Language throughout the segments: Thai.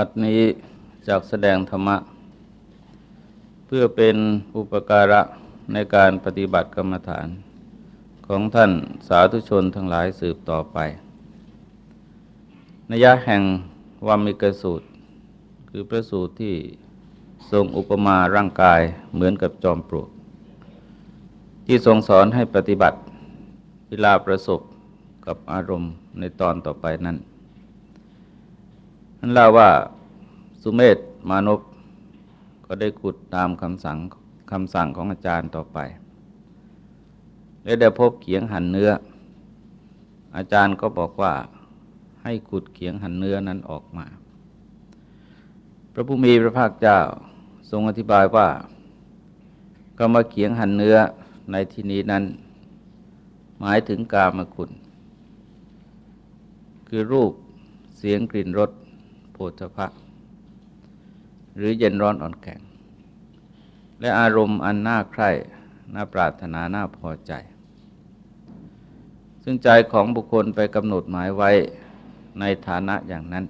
บัดนี้จากแสดงธรรมะ เพื่อเป็นอุปการะในการปฏิบัติกรรมฐาน ของท่านสาธุชนทั้งหลายสืบต่อไปนัยยะแห่งวามิกสูตร คือพระสูตรที่ทรงอุปมาร่างกายเหมือนกับจอมปลวกที่ทรงสอนให้ปฏิบัติเวลาประสบกับอารมณ์ในตอนต่อไปนั้นันเล่าว่าสุเมธมานพก็ได้ขุดตามคำสั่งคำสั่งของอาจารย์ต่อไป และได้พบเขียงหั่นเนื้อ อาจารย์ก็บอกว่าให้ขุดเขียงหั่นเนื้อนั้นออกมา พระผู้มีพระภาคเจ้าทรงอธิบายว่าก็มาเขียงหั่นเนื้อในที่นี้นั้น หมายถึงกามคุณ คือรูปเสียงกลิ่นรส โผฏฐะหรือเย็นร้อนอ่อนแข็ง และอารมณ์อันน่าใคร่ น่าปรารถนา น่าพอใจ ซึ่งใจของบุคคลไปกำหนดหมายไว้ในฐานะอย่างนั้น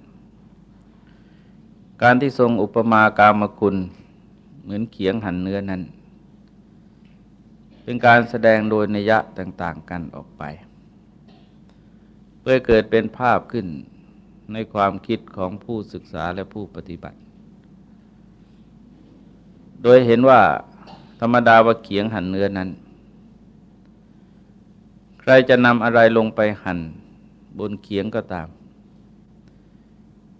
การที่ทรงอุปมากามคุณเหมือนเขียงหันเนื้อนั้น เป็นการแสดงโดยนิยะต่าง ๆ กันออกไป เพื่อเกิดเป็นภาพขึ้น ในความคิดของผู้ศึกษาและผู้ปฏิบัติ โดยเห็นว่าธรรมดาว่าเขียงหั่นเนื้อนั้น ใครจะนำอะไรลงไปหั่นบนเขียงก็ตาม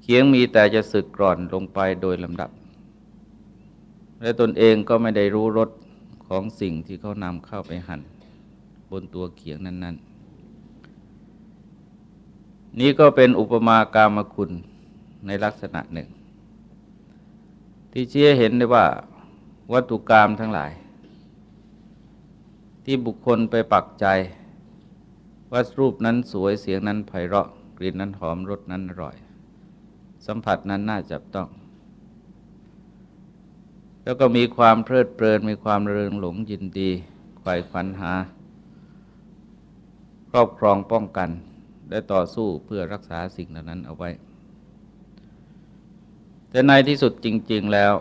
เขียงมีแต่จะสึกกร่อนลงไปโดยลำดับ และตนเองก็ไม่ได้รู้รสของสิ่งที่เขานำเข้าไปหั่นบนตัวเขียงนั้น ๆ นี้ก็เป็นอุปมากามคุณในลักษณะหนึ่ง ที่เชี่ยเห็นได้ว่าวัตถุกรรมทั้งหลาย ที่บุคคลไปปักใจ ว่ารูปนั้นสวยเสียงนั้นไพเราะ กลิ่นนั้นหอมรสนั้นอร่อย สัมผัสนั้นน่าจับต้อง แล้วก็มีความเพลิดเพลินมีความเริงหลงยินดีไขว่ขวัญหา ครอบครองป้องกัน และต่อสู้เพื่อรักษาสิ่งเหล่านั้นเอาไว้ แต่ในที่สุดจริง ๆแล้ว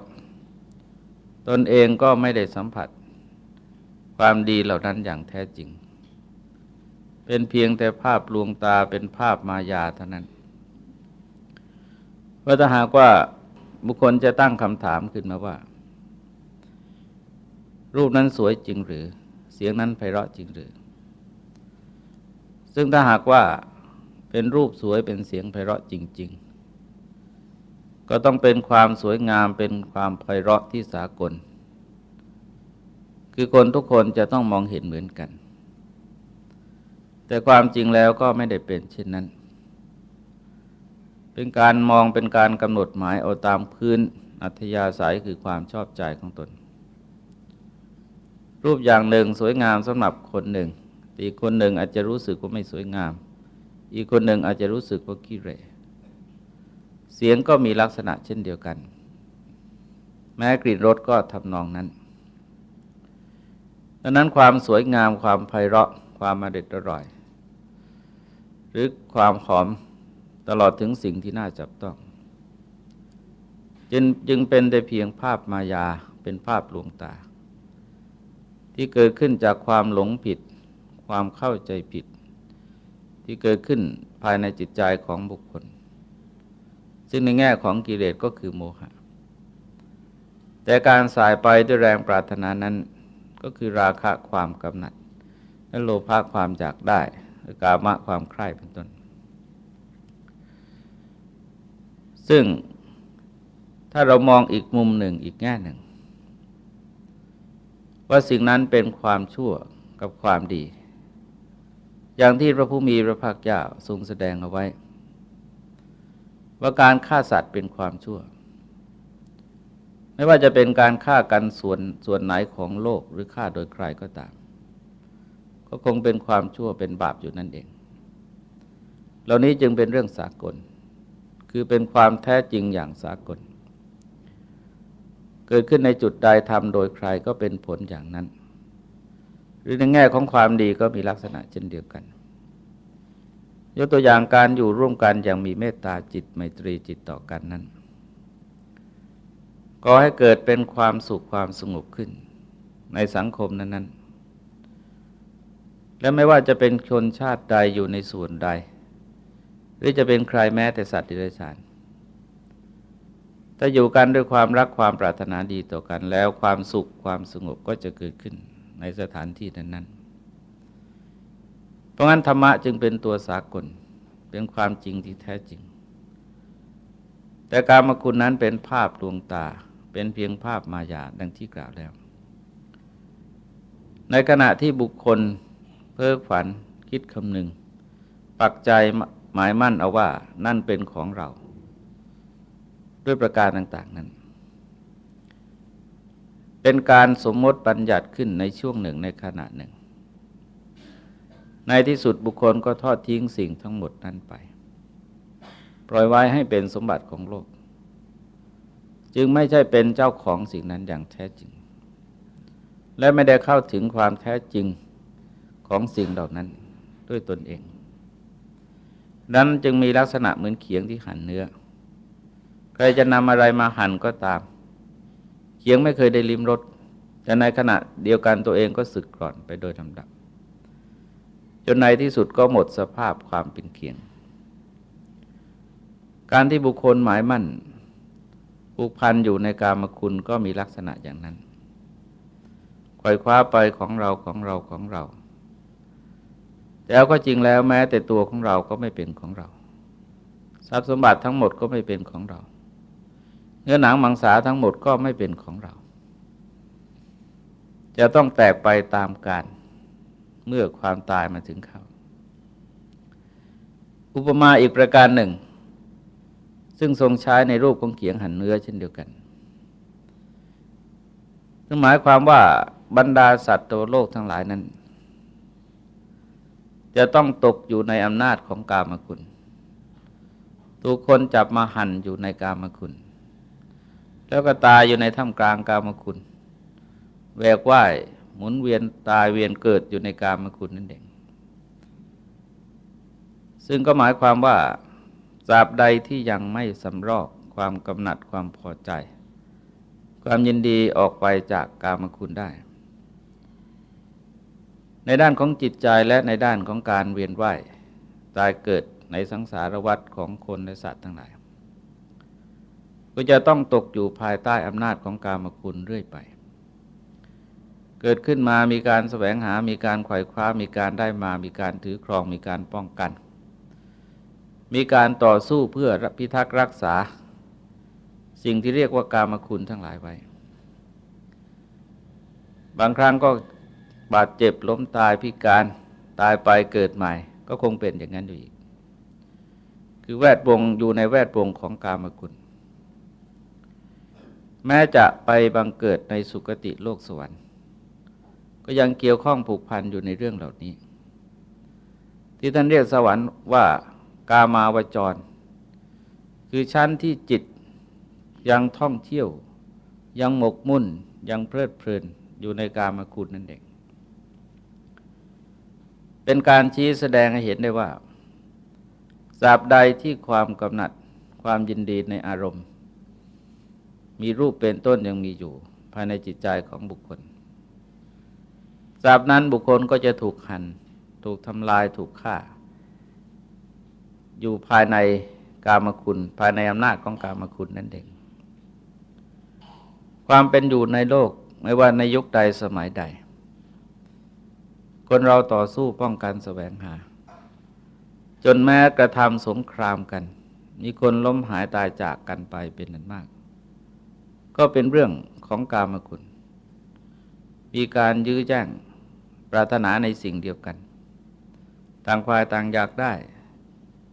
ตนเองก็ไม่ได้สัมผัส ความดีเหล่านั้นอย่างแท้จริง เป็นเพียงแต่ภาพลวงตาเป็นภาพมายาเท่านั้นว่าถ้าหากว่าบุคคลจะตั้งคำถามขึ้นมาว่า รูปนั้นสวยจริงหรือ เสียงนั้นไพเราะจริงหรือ ซึ่งถ้าหากว่า เป็นรูปสวยเป็นเสียงไพเราะจริง ๆ ก็ต้องเป็นความสวยงามเป็นความไพเราะที่สากล คือคนทุกคนจะต้องมองเห็นเหมือนกัน แต่ความจริงแล้วก็ไม่ได้เป็นเช่นนั้น เป็นการมองเป็นการกำหนดหมายเอาตามพื้นอัธยาศัยคือความชอบใจของตน รูปอย่างหนึ่งสวยงามสำหรับคนหนึ่ง อีกคนหนึ่งอาจจะรู้สึกว่าไม่สวยงาม อีกคนหนึ่งอาจจะรู้สึกว่าขี้เรเสียงก็มีลักษณะเช่นเดียวกัน แม้กลิ่นรสก็ทำนองนั้นดังนั้นความสวยงามความไพเราะความมาเด็ดอร่อย หรือความหอมตลอดถึงสิ่งที่น่าจับต้องจึงจึงเป็นแต่เพียงภาพมายาเป็นภาพลวงตา ที่เกิดขึ้นจากความหลงผิด ความเข้าใจผิด ที่เกิดขึ้นภายในจิตใจของบุคคล ซึ่งในแง่ของกิเลสก็คือโมหะ แต่การสายไปด้วยแรงปรารถนานั้น ก็คือราคะความกำหนัด และโลภะความอยากได้หรือกามะความใคร่เป็นต้น ซึ่งถ้าเรามองอีกมุมหนึ่งอีกแง่หนึ่ง ว่าสิ่งนั้นเป็นความชั่วกับความดี อย่างที่พระผู้มีพระภาคเจ้าทรงแสดงเอาไว้ ว่าการฆ่าสัตว์เป็นความชั่ว ไม่ว่าจะเป็นการฆ่ากันส่วนส่วนไหนของโลกหรือฆ่าโดยใครก็ตาม ก็คงเป็นความชั่วเป็นบาปอยู่นั่นเอง เหล่านี้จึงเป็นเรื่องสากล คือเป็นความแท้จริงอย่างสากล เกิดขึ้นในจุดใดทำโดยใครก็เป็นผลอย่างนั้น หรือในแง่ของความดีก็มีลักษณะเช่นเดียวกัน ยกตัวอย่างการอยู่ร่วมกันอย่างมีเมตตาจิตไมตรีจิตต่อกันนั้น ก็ให้เกิดเป็นความสุขความสงบขึ้น ในสังคมนั้น ๆ และไม่ว่าจะเป็นชนชาติใดอยู่ในส่วนใด หรือจะเป็นใครแม้แต่สัตว์ดิเรกชันถ้าอยู่กันด้วยความรักความปรารถนาดีต่อกันแล้วความสุขความสงบก็จะเกิดขึ้น ในสถานที่นั้น ๆ เพราะงั้นธรรมะจึงเป็นตัวสากล เป็นความจริงที่แท้จริง แต่การมคุณนั้นเป็นภาพดวงตา เป็นเพียงภาพมายาดังที่กล่าวแล้ว ในขณะที่บุคคลเพ้อฝันคิดคำหนึ่ง ปักใจหมายมั่นเอาว่านั่นเป็นของเรา ด้วยประการต่าง ๆ นั้น เป็นการสมมติบัญญัติขึ้นในช่วงหนึ่งในขณะหนึ่ง ในที่สุดบุคคลก็ทอดทิ้งสิ่งทั้งหมดนั้นไป ปล่อยไว้ให้เป็นสมบัติของโลก จึงไม่ใช่เป็นเจ้าของสิ่งนั้นอย่างแท้จริง และไม่ได้เข้าถึงความแท้จริงของสิ่งเหล่านั้นด้วยตนเอง นั้นจึงมีลักษณะเหมือนเขียงที่หั่นเนื้อ ใครจะนำอะไรมาหั่นก็ตาม ยังไม่เคยได้ลิ้มรสแต่ในขณะเดียวกันตัวเองก็สึกกร่อนไปโดยลำดับ จนในที่สุดก็หมดสภาพความเป็นเขียง การที่บุคคลหมายมั่นผูกพันอยู่ในกามคุณก็มีลักษณะอย่างนั้นคอยคว้าไปของเราของเราของเราแต่ก็จริงแล้วแม้แต่ตัวของเราก็ไม่เป็นของเรา ทรัพย์สมบัติทั้งหมดก็ไม่เป็นของเรา เนื้อหนังมังสาทั้งหมดก็ไม่เป็นของเรา จะต้องแตกไปตามการเมื่อความตายมาถึงเขา อุปมาอีกประการหนึ่ง ซึ่งทรงใช้ในรูปของเขียงหันเนื้อเช่นเดียวกันนั่นหมายความว่าบรรดาสัตว์ตัวโลกทั้งหลายนั้น จะต้องตกอยู่ในอำนาจของกามคุณตัวคนจับมาหั่นอยู่ในกามคุณ แล้วก็ตายอยู่ในถ้ำกลางกามคุณ แวกว่ายหมุนเวียนตายเวียนเกิดอยู่ในกามคุณนั่นเองซึ่งก็หมายความว่าตราบใดที่ยังไม่สำรอกความกำหนัดความพอใจ ความยินดีออกไปจากกามคุณได้ ในด้านของจิตใจและในด้านของการเวียนว่ายตายเกิดในสังสารวัฏของคนและสัตว์ทั้งหลาย ก็จะต้องตกอยู่ภายใต้อำนาจของกามคุณเรื่อยไป เกิดขึ้นมามีการแสวงหา มีการไขว่คว้า มีการได้มา มีการถือครอง มีการป้องกัน มีการต่อสู้เพื่อพิทักษ์รักษา สิ่งที่เรียกว่ากามคุณทั้งหลายไว้ บางครั้งก็บาดเจ็บล้มตายพิการตายไปเกิดใหม่ ก็คงเป็นอย่างนั้นอยู่อีก คือแวดวงอยู่ในแวดวงของกามคุณ แม้จะไปบังเกิดในสุคติโลกสวรรค์ ก็ยังเกี่ยวข้องผูกพันอยู่ในเรื่องเหล่านี้ ที่ท่านเรียกสวรรค์ว่ากามาวจร คือชั้นที่จิตยังท่องเที่ยว ยังหมกมุ่นยังเพลิดเพลินอยู่ในกามคุณนั่นเองเป็นการชี้แสดงให้เห็นได้ว่าสาบใดที่ความกำหนัดความยินดีในอารมณ์ มีรูปเป็นต้นยังมีอยู่ ภายในจิตใจของบุคคลสาบนั้นบุคคลก็จะถูกหันถูกทำลายถูกฆ่า อยู่ภายในกามคุณ ภายในอำนาจของกามคุณนั่นเอง ความเป็นอยู่ในโลกไม่ว่าในยุคใดสมัยใด คนเราต่อสู้ป้องกันสแสวงหา จนแม้กระทำสงครามกัน มีคนล้มหายตายจากกันไปเป็นนั้นมาก ก็เป็นเรื่องของกามคุณ มีการยื้อแย่งปรารถนาในสิ่งเดียวกัน ต่างควายต่างอยากได้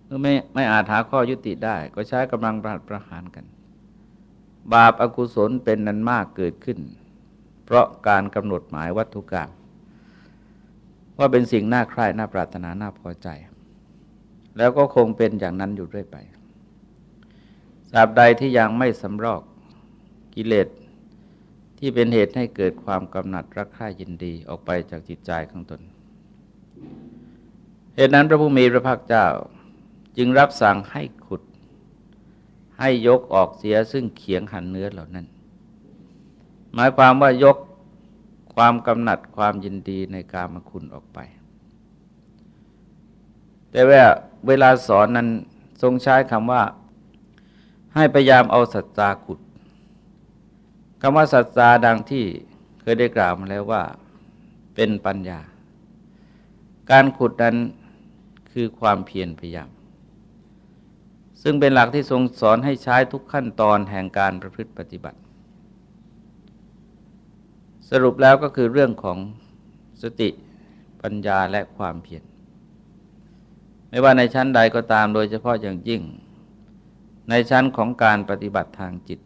เมื่อไม่ไม่อาจหาข้อยุติได้ ก็ใช้กำลังประประหารกัน บาปอากุศลเป็นนันมากเกิดขึ้น เพราะการกำหนดหมายวัตถุกรรมว่าเป็นสิ่งน่าใคร่น่าปรารถนาน่าพอใจ แล้วก็คงเป็นอย่างนั้นอยู่เรื่อยไปตราบใดที่ยังไม่สำรอก กิเลสที่เป็นเหตุให้เกิดความกำหนัดรักใคร่ยินดีออกไปจากจิตใจของตน เหตุนั้นพระผู้มีพระภาคเจ้าจึงรับสั่งให้ขุด ให้ยกออกเสียซึ่งเขียงหันเนื้อเหล่านั้น หมายความว่ายกความกำหนัดความยินดีในกามคุณออกไป แต่ว่าเวลาสอนนั้นทรงใช้คำว่า ให้พยายามเอาสัจจาขุด คำว่าสัจจาดังที่เคยได้กล่าวมาแล้วว่าเป็นปัญญา การขุดนั้นคือความเพียรพยายาม ซึ่งเป็นหลักที่ทรงสอนให้ใช้ทุกขั้นตอนแห่งการประพฤติปฏิบัติ สรุปแล้วก็คือเรื่องของสติปัญญาและความเพียรไม่ว่าในชั้นใดก็ตามโดยเฉพาะอย่างยิ่ง ในชั้นของการปฏิบัติทางจิต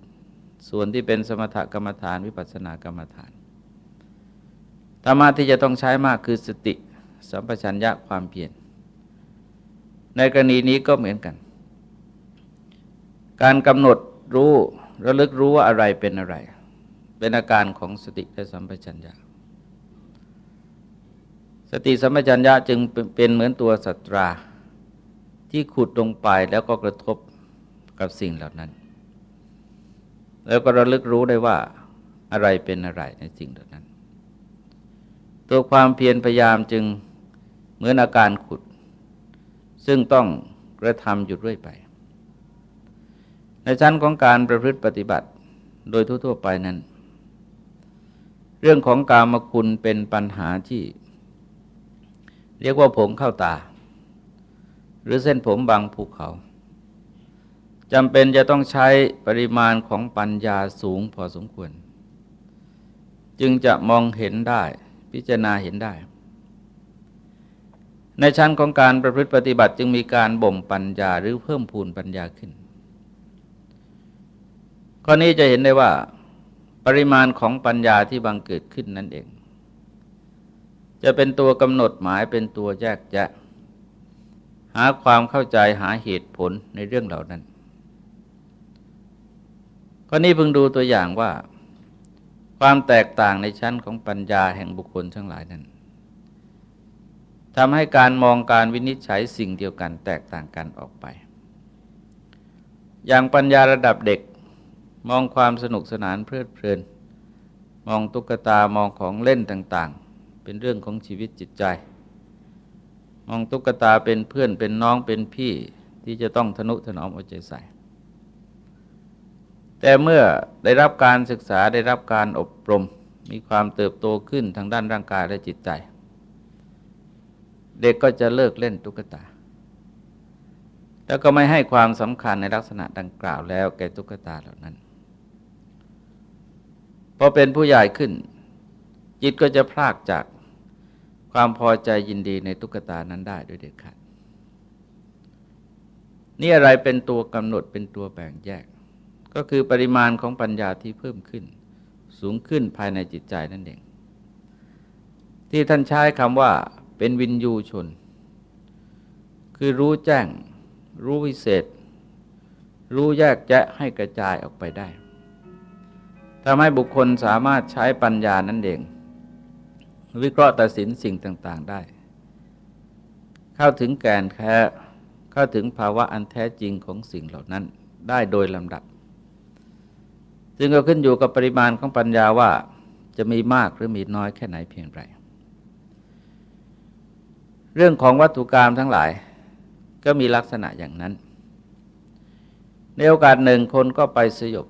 ส่วนที่เป็นสมถกรรมฐานวิปัสสนากรรมฐานธรรมะที่จะต้องใช้มากคือสติ สัมปชัญญะความเพียรในกรณีนี้ก็เหมือนกัน การกำหนดรู้ระลึกรู้ว่าอะไรเป็นอะไร เป็นอาการของสติและสัมปชัญญะ สติสัมปชัญญะจึงเป็นเหมือนตัวสัตราที่ขุดลงไปแล้วก็กระทบกับสิ่งเหล่านั้น แล้วก็ระลึกรู้ได้ว่าอะไรเป็นอะไรในสิ่งเหล่านั้น ตัวความเพียรพยายามจึงเหมือนอาการขุด ซึ่งต้องกระทำอยู่เรื่อยไป ในชั้นของการประพฤติปฏิบัติโดยทั่วๆไปนั้น เรื่องของกามคุณเป็นปัญหาที่ เรียกว่าผมเข้าตา หรือเส้นผมบางภูเขา จำเป็นจะต้องใช้ปริมาณของปัญญาสูงพอสมควร จึงจะมองเห็นได้พิจารณาเห็นได้ ในชั้นของการประพฤติปฏิบัติจึงมีการบ่มปัญญาหรือเพิ่มพูนปัญญาขึ้น ข้อนี้จะเห็นได้ว่า ปริมาณของปัญญาที่บังเกิดขึ้นนั่นเอง จะเป็นตัวกำหนดหมายเป็นตัวแยกแยะ หาความเข้าใจหาเหตุผลในเรื่องเหล่านั้น ข้อนี้เพิ่งดูตัวอย่างว่า ความแตกต่างในชั้นของปัญญาแห่งบุคคลทั้งหลายนั้นทำให้การมองการวินิจฉัยสิ่งเดียวกันแตกต่างกันออกไป อย่างปัญญาระดับเด็กมองความสนุกสนานเพลิดเพลิน มองตุ๊กตามองของเล่นต่างๆ เป็นเรื่องของชีวิตจิตใจ มองตุ๊กตาเป็นเพื่อนเป็นน้องเป็นพี่ที่จะต้องทนุถนอมเอาใจใส่ แต่เมื่อได้รับการศึกษาได้รับการอบรม มีความเติบโตขึ้นทางด้านร่างกายและจิตใจ เด็กก็จะเลิกเล่นตุ๊กตา แล้วก็ไม่ให้ความสำคัญในลักษณะดังกล่าวแล้วแก่ตุ๊กตาเหล่านั้นพอเป็นผู้ใหญ่ขึ้น จิตก็จะพลากจากความพอใจยินดีในตุ๊กตานั้นได้โดยเด็ดขาดนี่อะไรเป็นตัวกำหนดเป็นตัวแบ่งแยก ก็คือปริมาณของปัญญาที่เพิ่มขึ้น สูงขึ้นภายในจิตใจนั่นเอง ที่ท่านใช้คำว่าเป็นวินยูชน คือรู้แจ้ง รู้วิเศษ รู้แยกแยะให้กระจายออกไปได้ทำให้บุคคลสามารถใช้ปัญญานั่นเอง วิเคราะห์ตัดสินสิ่งต่าง ๆ ได้ เข้าถึงแก่นแท้เข้าถึงภาวะอันแท้จริงของสิ่งเหล่านั้นได้โดยลำดับ จึงก็ขึ้นอยู่กับปริมาณของปัญญาว่าจะมีมากหรือมีน้อยแค่ไหนเพียงไร เรื่องของวัตถุกรรมทั้งหลายก็มีลักษณะอย่างนั้น ในโอกาสหนึ่งคนก็ไปสยบ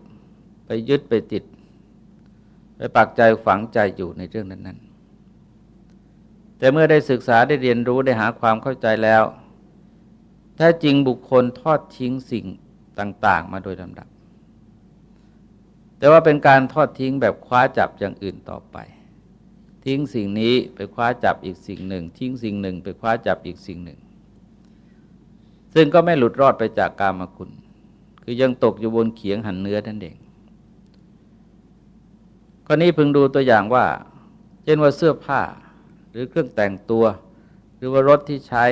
ไปยึดไปติด ไปปักใจฝังใจอยู่ในเรื่องนั้น ๆ แต่เมื่อได้ศึกษาได้เรียนรู้ได้หาความเข้าใจแล้วแท้จริงบุคคลทอดทิ้งสิ่งต่าง ๆ มาโดยลำดับ แต่ว่าเป็นการทอดทิ้งแบบคว้าจับอย่างอื่นต่อไป ทิ้งสิ่งนี้ไปคว้าจับอีกสิ่งหนึ่ง ทิ้งสิ่งหนึ่ง ไปคว้าจับอีกสิ่งหนึ่ง ซึ่งก็ไม่หลุดรอดไปจากกามคุณ คือยังตกอยู่บนเขียงหันเนื้อนั่นเองก็นี้พึงดูตัวอย่างว่า เช่นว่าเสื้อผ้าหรือเครื่องแต่งตัว หรือว่ารถที่ใช้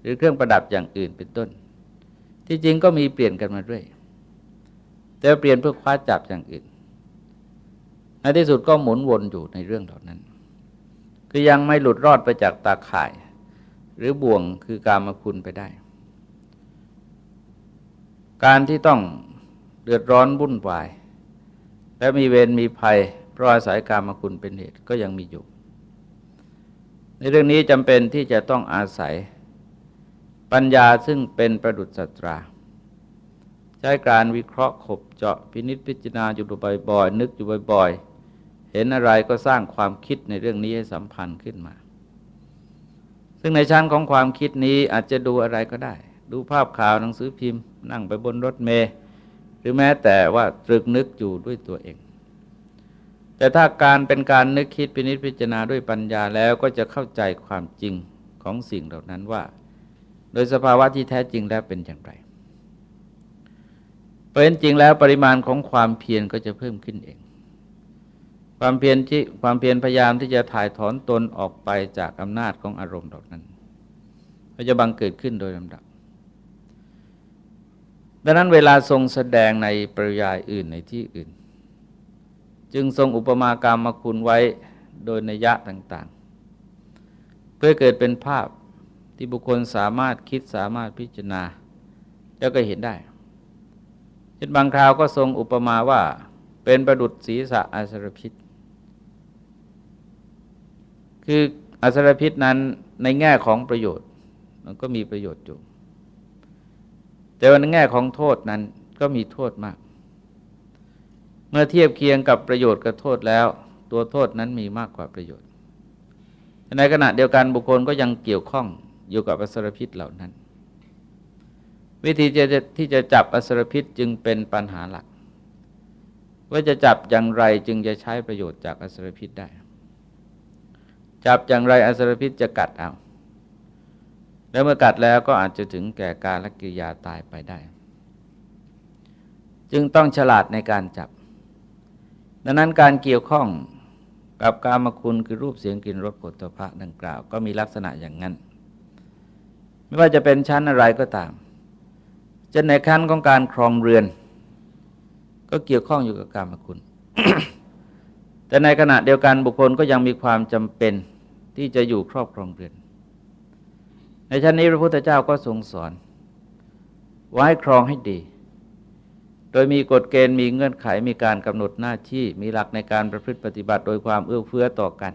หรือเครื่องประดับอย่างอื่นเป็นต้น ที่จริงก็มีเปลี่ยนกันมาเรื่อย แต่เปลี่ยนเพื่อคว้าจับอย่างอื่น ในที่สุดก็หมุนวนอยู่ในเรื่องเหล่านั้น คือยังไม่หลุดรอดไปจากตาข่าย หรือบ่วงคือการมาคุณไปได้ การที่ต้องเดือดร้อนวุ่นวาย และมีเวรมีภัย เพราะอาศัยกามคุณเป็นเหตุก็ยังมีอยู่ ในเรื่องนี้จำเป็นที่จะต้องอาศัยปัญญาซึ่งเป็นประดุษสัตรา ใช้การวิเคราะห์ขบ เจาะพินิษพิจารณาอยู่บ่อยๆนึกอยู่บ่อย ๆ เห็นอะไรก็สร้างความคิดในเรื่องนี้ให้สัมพันธ์ขึ้นมา ซึ่งในชั้นของความคิดนี้อาจจะดูอะไรก็ได้ ดูภาพข่าวหนังสือพิมพ์ นั่งไปบนรถเมล์หรือแม้แต่ว่าตรึกนึกอยู่ด้วยตัวเอง แต่ถ้าการเป็นการนึกคิดพินิจพิจารณาด้วยปัญญาแล้วก็จะเข้าใจความจริงของสิ่งเหล่านั้นว่า โดยสภาวะที่แท้จริงแล้วเป็นอย่างไร เป็นจริงแล้วปริมาณของความเพียรก็จะเพิ่มขึ้นเอง ความเพียรที่ความเพียรพยายามที่จะถ่ายถอนตนออกไปจากอำนาจของอารมณ์ดอกนั้นก็จะบังเกิดขึ้นโดยลำดับ ดังนั้นเวลาทรงแสดงในปริยายอื่นในที่อื่น จึงทรงอุปมากรรมมาคุณไว้โดยนัยยะต่าง ๆ เพื่อเกิดเป็นภาพที่บุคคลสามารถคิดสามารถพิจารณา แล้วก็เห็นได้ ช่นบางคราวก็ทรงอุปมาว่า เป็นประดุษศีรษะอสรพิษ คืออสรพิษนั้นในแง่ของประโยชน์ มันก็มีประโยชน์อยู่ แต่ว่าในแง่ของโทษนั้นก็มีโทษมาก เมื่อเทียบเคียงกับประโยชน์กับโทษแล้ว ตัวโทษนั้นมีมากกว่าประโยชน์ ในขณะเดียวกันบุคคลก็ยังเกี่ยวข้องอยู่กับอสรพิษเหล่านั้น วิธีจะที่จะจับอสรพิษจึงเป็นปัญหาหลัก ว่าจะจับอย่างไรจึงจะใช้ประโยชน์จากอสรพิษได้ จับอย่างไรอสรพิษจะกัดเอา แล้วเมื่อกัดแล้วก็อาจจะถึงแก่การละกิริยาตายไปได้ จึงต้องฉลาดในการจับ ดังนั้นการเกี่ยวข้องกับกามคุณคือรูปเสียงกลิ่นรสผลิตภัณฑ์ดังกล่าว ก็มีลักษณะอย่างนั้น ไม่ว่าจะเป็นชั้นอะไรก็ตาม จะในขั้นของการครองเรือน ก็เกี่ยวข้องอยู่กับกามคุณ แต่ในขณะเดียวกันบุคคลก็ยังมีความจำเป็นที่จะอยู่ครอบครองเรือน ในชั้นนี้พระพุทธเจ้าก็ทรงสอนไว้ครองให้ดี โดยมีกฎเกณฑ์มีเงื่อนไขมีการกำหนดหน้าที่มีหลักในการประพฤติปฏิบัติ โดยความเอื้อเฟื้อต่อกัน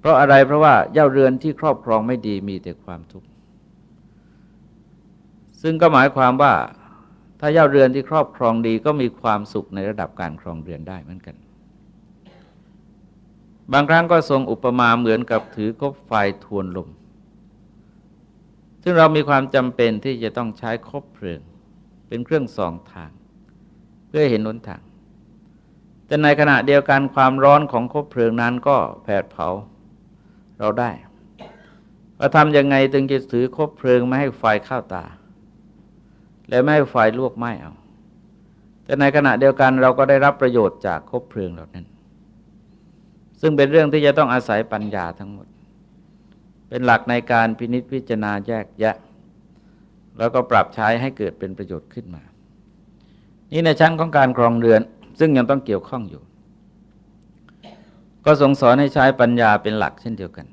เพราะอะไรเพราะว่าเย่าเรือนที่ครอบครองไม่ดีมีแต่ความทุกข์ ซึ่งก็หมายความว่าถ้าเย่าเรือนที่ครอบครองดีก็มีความสุขในระดับการครองเรือนได้เหมือนกัน บางครั้งก็ทรงอุปมาเหมือนกับถือกบไฟทวนลม ซึ่งเรามีความจำเป็นที่จะต้องใช้คบเพลิง เป็นเครื่องสองทาง เพื่อเห็นหนทาง แต่ในขณะเดียวกันความร้อนของคบเพลิงนั้นก็แผดเผาเราได้ว่าทำยังไงจึงจะถือคบเพลิงไม่ให้ไฟเข้าตา และไม่ให้ไฟลวกไหม้เอา แต่ในขณะเดียวกันเราก็ได้รับประโยชน์จากคบเพลิงเหล่านั้น ซึ่งเป็นเรื่องที่จะต้องอาศัยปัญญาทั้งหมด เป็นหลักในการพินิจพิจารณาแยกแยะ แล้วก็ปรับใช้ให้เกิดเป็นประโยชน์ขึ้นมา นี่ในชั้นของการครองเรือน ซึ่งยังต้องเกี่ยวข้องอยู่ ก็ทรงสอนให้ใช้ปัญญาเป็นหลักเช่นเดียวกัน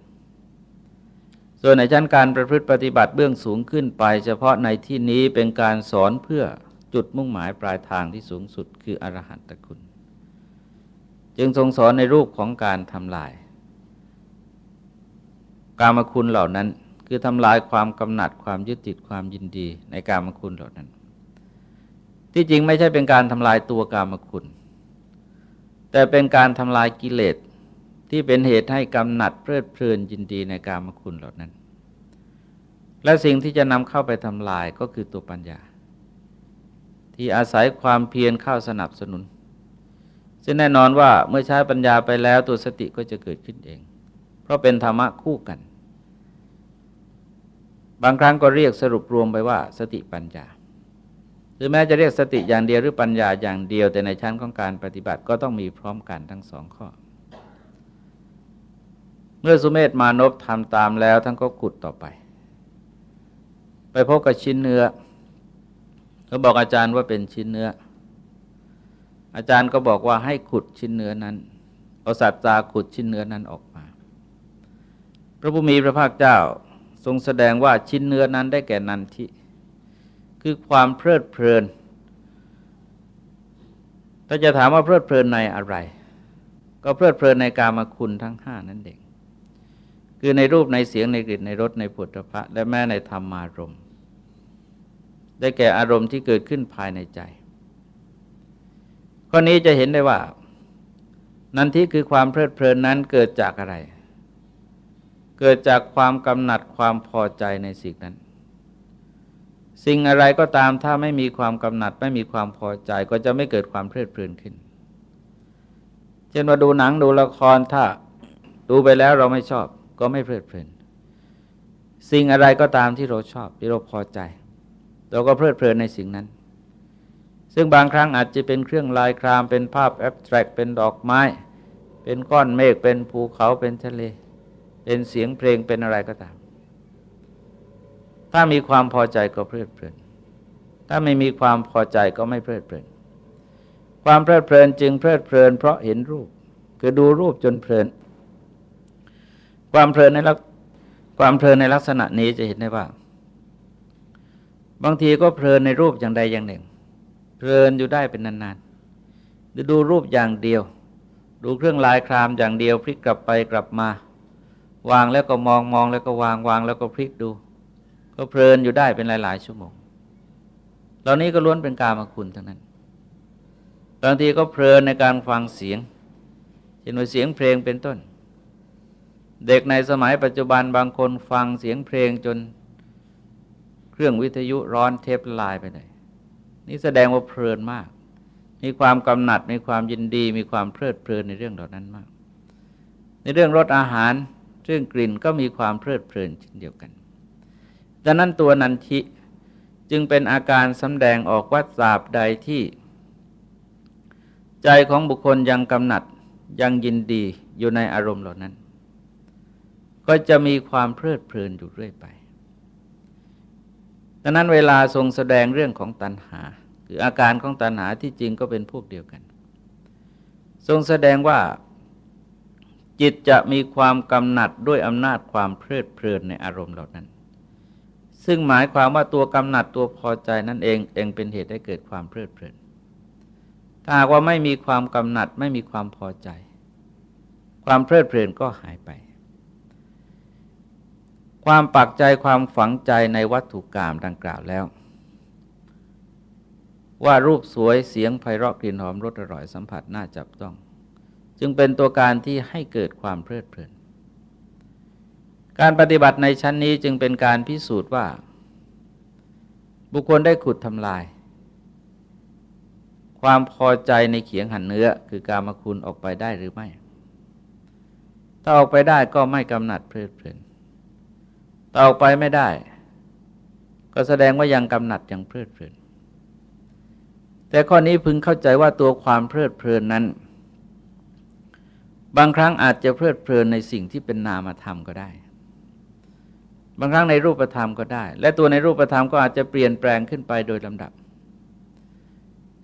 ส่วนในชั้นการประพฤติปฏิบัติเบื้องสูงขึ้นไป เฉพาะในที่นี้เป็นการสอนเพื่อจุดมุ่งหมายปลายทางที่สูงสุดคืออรหันตคุณ จึงทรงสอนในรูปของการทำลาย กามคุณเหล่านั้นคือทำลายความกำหนัดความยึดติดความยินดีในกามคุณเหล่านั้น ที่จริงไม่ใช่เป็นการทำลายตัวกามคุณ แต่เป็นการทำลายกิเลส ที่เป็นเหตุให้กำหนัดเพลิดเพลินยินดีในการมคุณเหล่านั้น และสิ่งที่จะนำเข้าไปทำลายก็คือตัวปัญญา ที่อาศัยความเพียรเข้าสนับสนุน ซึ่งแน่นอนว่าเมื่อใช้ปัญญาไปแล้วตัวสติก็จะเกิดขึ้นเอง เพราะเป็นธรรมะคู่กัน บางครั้งก็เรียกสรุปรวมไปว่าสติปัญญาหรือแม้จะเรียกสติอย่างเดียวหรือปัญญาอย่างเดียวแต่ในชั้นของการปฏิบัติก็ต้องมีพร้อมกันทั้งสองข้อ มื่อสุเมธมานพทำตามแล้วท่านก็ขุดต่อไป ไปพบกับชิ้นเนื้อเขาบอกอาจารย์ว่าเป็นชิ้นเนื้อ อาจารย์ก็บอกว่าให้ขุดชิ้นเนื้อนั้นเอาสัตว์ตาขุดชิ้นเนื้อนั้นออกมา พระผู้มีพระภาคเจ้าทรงแสดงว่าชิ้นเนื้อนั้นได้แก่นันทิคือความเพลิดเพลิน ถ้าจะถามว่าเพลิดเพลินในอะไร ก็เพลิดเพลินในกามคุณทั้งห้านั่นเอง คือในรูปในเสียงในกลิ่นในรสในผุถะและแม้ในธรรมารมณ์ ได้แก่อารมณ์ที่เกิดขึ้นภายในใจ ข้อนี้จะเห็นได้ว่า นันทิคือความเพลิดเพลินนั้นเกิดจากอะไร เกิดจากความกำหนัดความพอใจในสิ่งนั้น สิ่งอะไรก็ตามถ้าไม่มีความกำหนัดไม่มีความพอใจก็จะไม่เกิดความเพลิดเพลินขึ้นเช่นว่าดูหนังดูละครถ้าดูไปแล้วเราไม่ชอบ ก็ไม่เพลิดเพลิน สิ่งอะไรก็ตามที่เราชอบที่เราพอใจ เราก็เพลิดเพลินในสิ่งนั้น ซึ่งบางครั้งอาจจะเป็นเครื่องลายคราม เป็นภาพแอบสแตรกเป็นดอกไม้ เป็นก้อนเมฆเป็นภูเขาเป็นทะเล เป็นเสียงเพลงเป็นอะไรก็ตาม ถ้ามีความพอใจก็เพลิดเพลิน ถ้าไม่มีความพอใจก็ไม่เพลิดเพลิน ความเพลิดเพลินจึงเพลิดเพลิน เพราะเห็นรูป คือดูรูปจนเพลิน ความเพลินในลักความเพลินในลักษณะนี้จะเห็นได้ว่า บางทีก็เพลินในรูปอย่างใดอย่างหนึ่ง เพลินอยู่ได้เป็นนานๆหรือดูรูปอย่างเดียว ดูเครื่องลายครามอย่างเดียวพลิกกลับไปกลับมา วางแล้วก็มองมองแล้วก็วางวางแล้วก็พลิกดู ก็เพลินอยู่ได้เป็นหลาย ๆ ชั่วโมงเหล่านี้ก็ล้วนเป็นการมาคุณทั้งนั้นบางทีก็เพลินในการฟังเสียงเช่นว่าเสียงเพลงเป็นต้น เด็กในสมัยปัจจุบันบางคนฟังเสียงเพลงจนเครื่องวิทยุร้อนเทปลายไปเลยนี่แสดงว่าเพลินมาก มีความกำหนัด มีความยินดี มีความเพลิดเพลินในเรื่องเหล่านั้นมาก ในเรื่องรสอาหารเรื่องกลิ่นก็มีความเพลิดเพลินเช่นเดียวกันดังนั้นตัวนันทิจึงเป็นอาการสำแดงออกว่าสาบใดที่ ใจของบุคคลยังกำหนัดยังยินดีอยู่ในอารมณ์เหล่านั้น ก็จะมีความเพลิดเพลินอยู่เรื่อยไปดังนั้นเวลาทรงแสดงเรื่องของตัณหา คืออาการของตัณหาที่จริงก็เป็นพวกเดียวกัน ทรงแสดงว่าจิตจะมีความกำหนัดด้วยอำนาจความเพลิดเพลินในอารมณ์เหล่านั้น ซึ่งหมายความว่าตัวกำหนัดตัวพอใจนั่นเองเองเป็นเหตุให้เกิดความเพลิดเพลิน ถ้าว่าไม่มีความกำหนัดไม่มีความพอใจ ความเพลิดเพลินก็หายไป ความปักใจความฝังใจในวัตถุกรรมดังกล่าวแล้ว ว่ารูปสวยเสียงไพเราะกลิ่นหอมรสอร่อยสัมผัสน่าจับต้อง จึงเป็นตัวการที่ให้เกิดความเพลิดเพลิน การปฏิบัติในชั้นนี้จึงเป็นการพิสูจน์ว่า บุคคลได้ขุดทำลาย ความพอใจในเขียงหันเนื้อคือการมาคุณออกไปได้หรือไม่ ถ้าออกไปได้ก็ไม่กำหนัดเพลิดเพลิน ต่อไปไม่ได้ ก็แสดงว่ายังกำหนัดยังเพลิดเพลิน แต่ข้อนี้พึงเข้าใจว่าตัวความเพลิดเพลินนั้น บางครั้งอาจจะเพลิดเพลินในสิ่งที่เป็นนามธรรมก็ได้ บางครั้งในรูปธรรมก็ได้ และตัวในรูปธรรมก็อาจจะเปลี่ยนแปลงขึ้นไปโดยลำดับ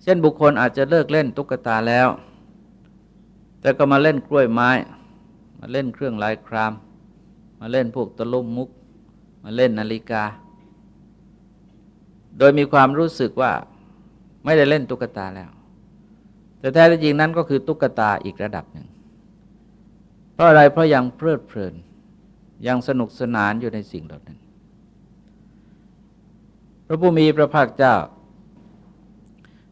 เช่นบุคคลอาจจะเลิกเล่นตุ๊กตาแล้ว แต่ก็มาเล่นกล้วยไม้ มาเล่นเครื่องลายคราม มาเล่นพวกตะลุ่มมุก มาเล่นนาฬิกา โดยมีความรู้สึกว่าไม่ได้เล่นตุ๊กตาแล้ว แต่แท้จริงนั้นก็คือตุ๊กตาอีกระดับหนึ่ง เพราะอะไรเพราะยังเพลิดเพลิน ยังสนุกสนานอยู่ในสิ่งเหล่านั้น พระผู้มีพระภาคเจ้า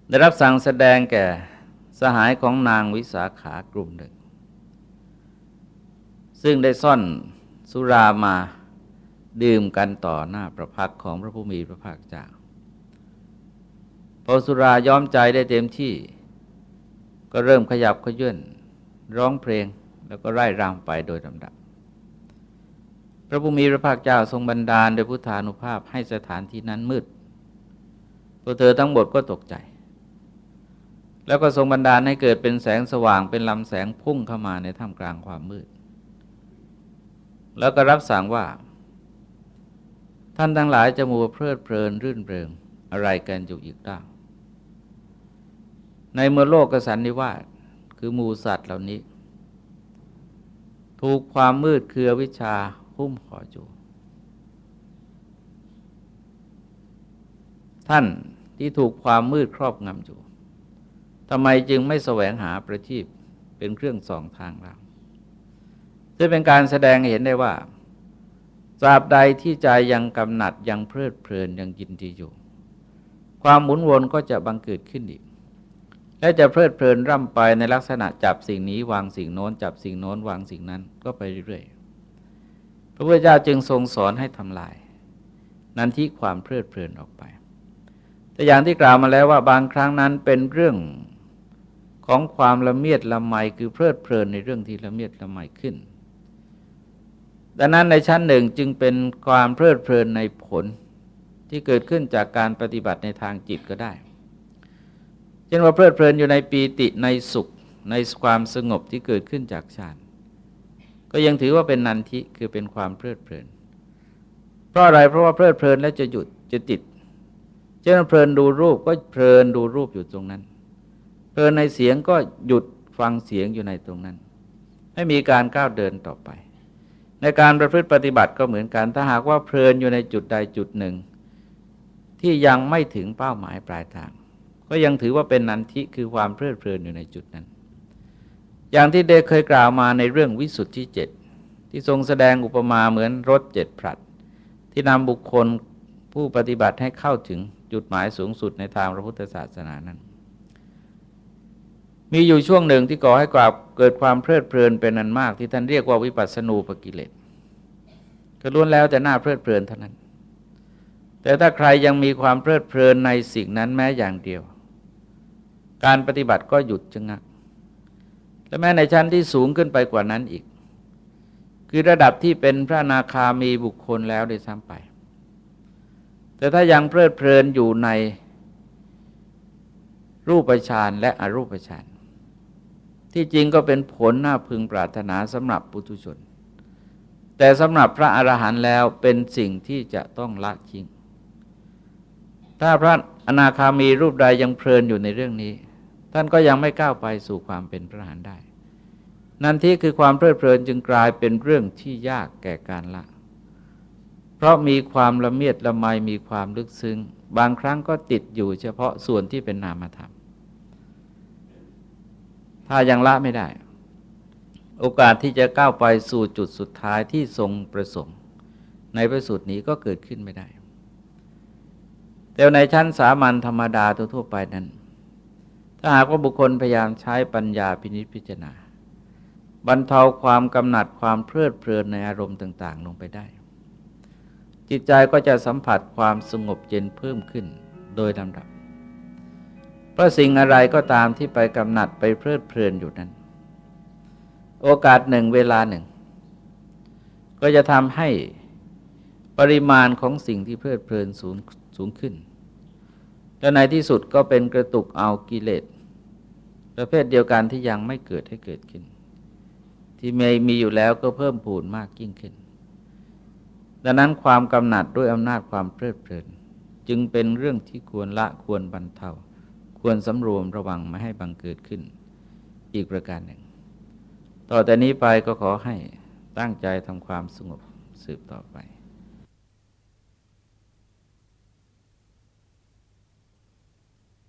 ได้รับสั่งแสดงแก่สหายของนางวิสาขากลุ่มหนึ่งซึ่งได้ซ่อนสุรามา ดื่มกันต่อหน้าประพักของพระผู้มีพระภาคเจ้าพอสุราย้อมใจได้เต็มที่ ก็เริ่มขยับขยื่นร้องเพลงแล้วก็ไร่รำไปโดยลำดับ พระผู้มีพระภาคเจ้าทรงบันดาลโดยพุทธานุภาพให้สถานที่นั้นมืดพวเธอทั้งหมดก็ตกใจ แล้วก็ทรงบันดาลให้เกิดเป็นแสงสว่างเป็นลำแสงพุ่งเข้ามาในท่ามกลางความมืด แล้วก็รับสั่งว่า ท่านทั้งหลายจะมัวเพลิดเพลินรื่นเริงอะไรกันอยู่อีกได้ในเมื่อโลกกสันนิวาสคือมูสัตว์เหล่านี้ ถูกความมืดคือวิชาหุ้มห่ออยู่ท่านที่ถูกความมืดครอบงำอยู่ทำไมจึงไม่แสวงหาประทีปเป็นเครื่องส่องทางเราจะเป็นการแสดงเห็นได้ว่า ตราบใดที่ใจยังกำหนัดยังเพลิดเพลินยังยินดีอยู่ ความหมุนวนก็จะบังเกิดขึ้นอีก และจะเพลิดเพลินร่ำไปในลักษณะจับสิ่งนี้วางสิ่งโน้น จับสิ่งโน้นวางสิ่งนั้นก็ไปเรื่อยๆ พระพุทธเจ้าจึงทรงสอนให้ทำลาย นั้นที่ความเพลิดเพลินออกไป แต่อย่างที่กล่าวมาแล้วว่าบางครั้งนั้นเป็นเรื่องของความละเมียดละไมคือเพลิดเพลินในเรื่องที่ละเมียดละไมขึ้น ดังนั้นในชั้นหนึ่งจึงเป็นความเพลิดเพลินในผลที่เกิดขึ้นจากการปฏิบัติในทางจิตก็ได้ เช่นว่าเพลิดเพลินอยู่ในปีติในสุขในความสงบที่เกิดขึ้นจากฌานก็ยังถือว่าเป็นนันทิคือเป็นความเพลิดเพลิน เพราะอะไรเพราะว่าเพลิดเพลินแล้วจะหยุดจะติดเช่นเพลินดูรูปก็เพลินดูรูปอยู่ตรงนั้น เพลินในเสียงก็หยุดฟังเสียงอยู่ในตรงนั้น ไม่มีการก้าวเดินต่อไป ในการประพฤติปฏิบัติก็เหมือนกัน ถ้าหากว่าเพลินอยู่ในจุดใดจุดหนึ่ง ที่ยังไม่ถึงเป้าหมายปลายทาง ก็ยังถือว่าเป็นนันทิคือความเพลิดเพลินอยู่ในจุดนั้น อย่างที่เดเคยกล่าวมาในเรื่องวิสุทธิเจ็ดที่ทรงแสดงอุปมาเหมือนรถเจ็ดผลัด ที่นำบุคคลผู้ปฏิบัติให้เข้าถึงจุดหมายสูงสุดในทางพระพุทธศาสนานั้น มีอยู่ช่วงหนึ่งที่ก่อให้กราบเกิดความเพลิดเพลินเป็นนันมาก ที่ท่านเรียกว่าวิปัสสนูปกิเลสก็ล้วนแล้วแต่หน้าเพลิดเพลินเท่านั้น แต่ถ้าใครยังมีความเพลิดเพลินในสิ่งนั้นแม้อย่างเดียว การปฏิบัติก็หยุดชะงักและแม้ในชั้นที่สูงขึ้นไปกว่านั้นอีก คือระดับที่เป็นพระนาคามีบุคคลแล้วได้ซ้ำไป แต่ถ้ายังเพลิดเพลินอยู่ในรูปฌานและอรูปฌาน ที่จริงก็เป็นผลน่าพึงปรารถนาสำหรับปุถุชน แต่สำหรับพระอรหันต์แล้วเป็นสิ่งที่จะต้องละทิ้งถ้าพระอนาคามีรูปใดยังเพลินอยู่ในเรื่องนี้ ท่านก็ยังไม่ก้าวไปสู่ความเป็นพระอรหันต์ได้ นั่นที่คือความเพลิดเพลินจึงกลายเป็นเรื่องที่ยากแก่การละ เพราะมีความละเมียดละไมมีความลึกซึ้งบางครั้งก็ติดอยู่เฉพาะส่วนที่เป็นนามธรรม ถ้ายังละไม่ได้ โอกาสที่จะก้าวไปสู่จุดสุดท้ายที่ทรงประสงค์ ในประสูตรนี้ก็เกิดขึ้นไม่ได้ แต่ในชั้นสามัญธรรมดาทั่วไปนั้น ถ้าหากว่าบุคคลพยายามใช้ปัญญาพินิจพิจารณาบรรเทาความกำหนัดความเพลิดเพลินในอารมณ์ต่าง ๆ ลงไปได้ จิตใจก็จะสัมผัสความสงบเย็นเพิ่มขึ้นโดยลำดับ เพราะสิ่งอะไรก็ตามที่ไปกำหนัดไปเพลิดเพลินอยู่นั้น โอกาสหนึ่งเวลาหนึ่ง ก็จะทำให้ปริมาณของสิ่งที่เพลิดเพลินสูงสูงขึ้น และในที่สุดก็เป็นกระตุกเอากิเลสประเภทเดียวกันที่ยังไม่เกิดให้เกิดขึ้น ที่มีมีอยู่แล้วก็เพิ่มพูนมากยิ่งขึ้น ดังนั้นความกำหนัดด้วยอำนาจความเพลิดเพลิน จึงเป็นเรื่องที่ควรละควรบรรเทา ควรสำรวมระวังไม่ให้บังเกิดขึ้น อีกประการหนึ่ง ต่อแต่นี้ไปก็ขอให้ตั้งใจทำความสงบสืบต่อไป